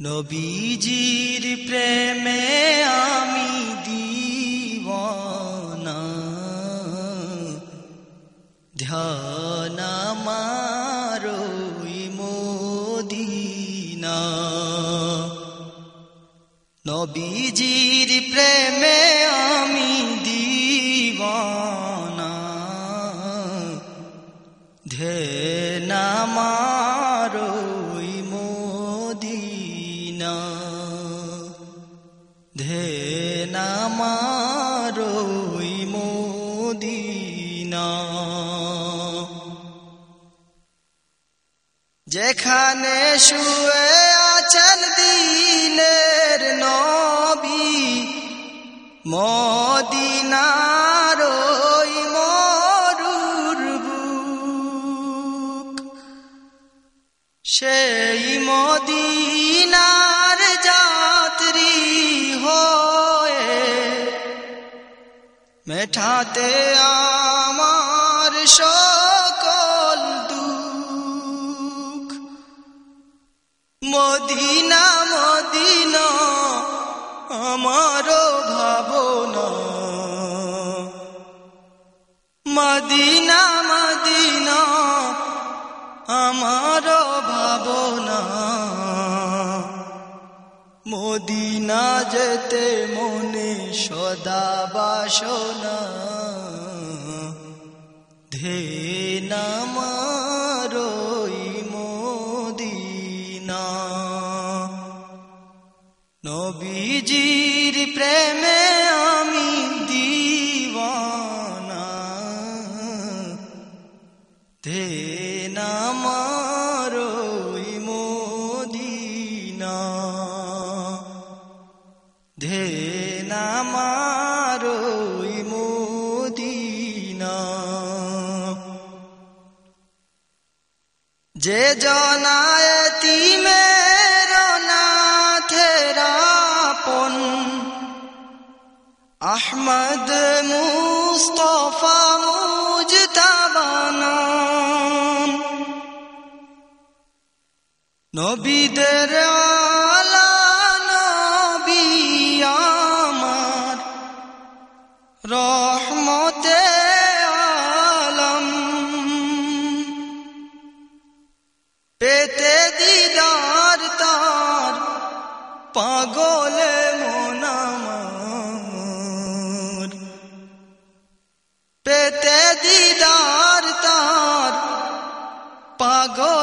নবীজির প্রেমে আমি দিওয়ানা। ধ্যান মারোই মোদিনা। নবীজির প্রেমে আমি দিওয়ানা। ধ্যান মারোই মোদিনা। যেখানে শুয়ে আছেন দিনের নবী মদিনার মরুর সেই মদিনার মেঠাতে আমার সকল দুঃখ। মদিনা মদিনা আমার ভাবনা। মদিনা মদিনা আমার ভাবনা। মদিনা যেতে মনে সদা বাসনা। ধে নামারই মদিনা। নবীজির প্রেমে আমি দিওয়ানা। ধে নামারই মদিনা। ধে নামারই মদিনা। যে জনায় তিমের নাথেরাপন আহমদ মুস্তফা মুজতাবানাম নবীদের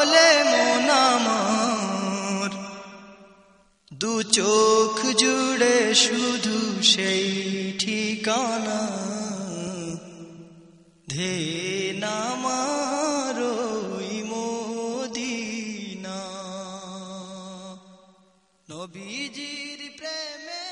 পাগলে মোনামার দু চোখ জুড়ে শুধু সেই ঠিকানা। ধে নামারই মোদিনা। নবীজির প্রেমে